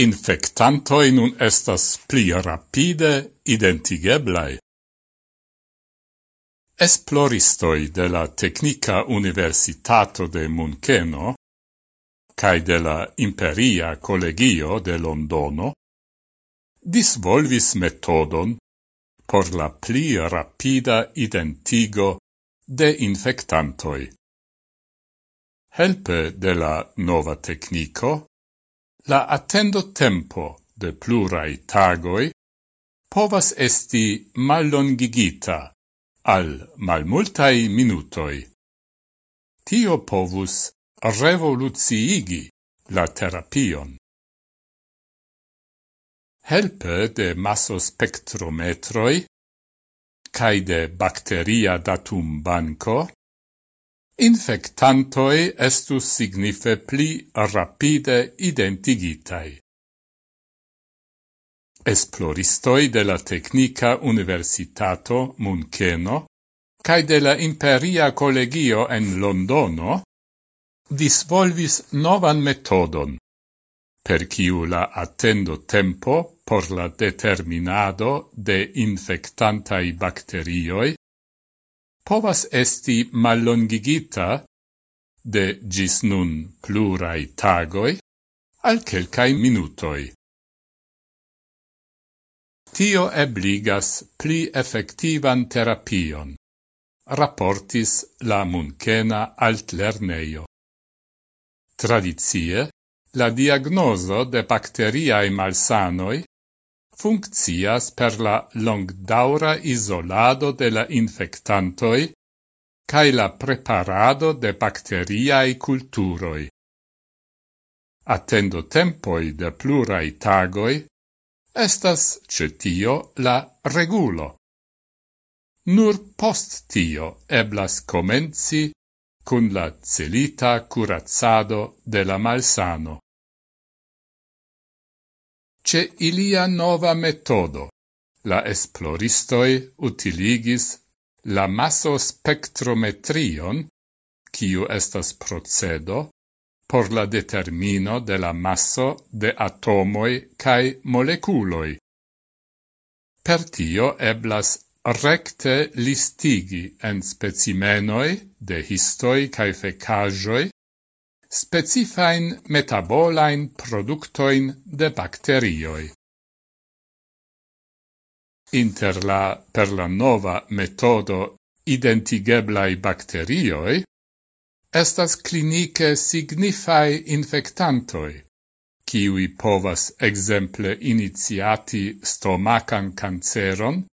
infectantoi nun estas pli rapide identigeblai. Esploristoi de la Tecnica Universitato de Muncheno cae de la Imperia Collegio de Londono disvolvis metodon por la pli rapida identigo de infectantoi. Helpe de la nova tecnico, La attendo tempo de plurai tagoi povas esti mallongigita al malmultai minutoi. Tio povus revoluciigi la terapion. Helpe de massospectrometroi cae de bacteria datum banco infectantoi estus signife pli rapide identigitai. Esploristoi de la Tecnica Universitato Muncheno cae de la Imperia Collegio en Londono disvolvis novan metodon, per ciu la attendo tempo por la determinado de infectantai bacterioi povas esti mallongigita de gis nun plurai tagoi al quelcae minutoi. Tio ebligas pli effectivan terapion, rapportis la munkena altlerneio. Tradizie, la diagnoso de bacteriae malsanoi funccias per la longdaura isolado de la infectantoi cae la preparado de bacteriae culturoi. Attendo tempoi de plurai tagoi, estas cetio la regulo. Nur post tio eblas comenzi cun la celita curazzado de la malsano ce ilia nova metodo. La esploristoi utiligis la masso spectrometrion, kiu estas procedo, por la determino de la masso de atomoi cae moleculoi. Per tio eblas recte listigi en specimenoi de histoi cae fecajoi specifain metabolain productoin de bacterioi. Inter la per la nova metodo identigeblai bacterioi, estas clinice signifai infectantoi, kiwi povas exemple iniziati stomacan canceron,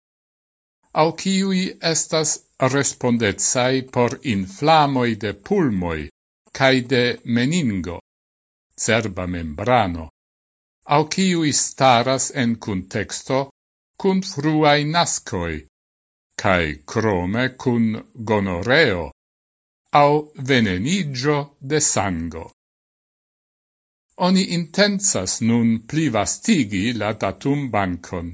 au kiwi estas respondetsai por inflamoi de pulmoi, cae de meningo, cerba membrano, au ciui staras en contexto cun fruai nascoi, cae crome cun gonoreo, au venenigio de sango. Oni intensas nun pli vastigi la datum bancon.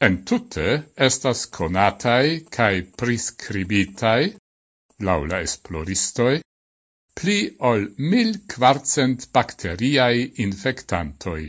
En tutte estas conatai cae prescribitai laula esploristoi, pli ol mil quarcent bacteriae infectantoi.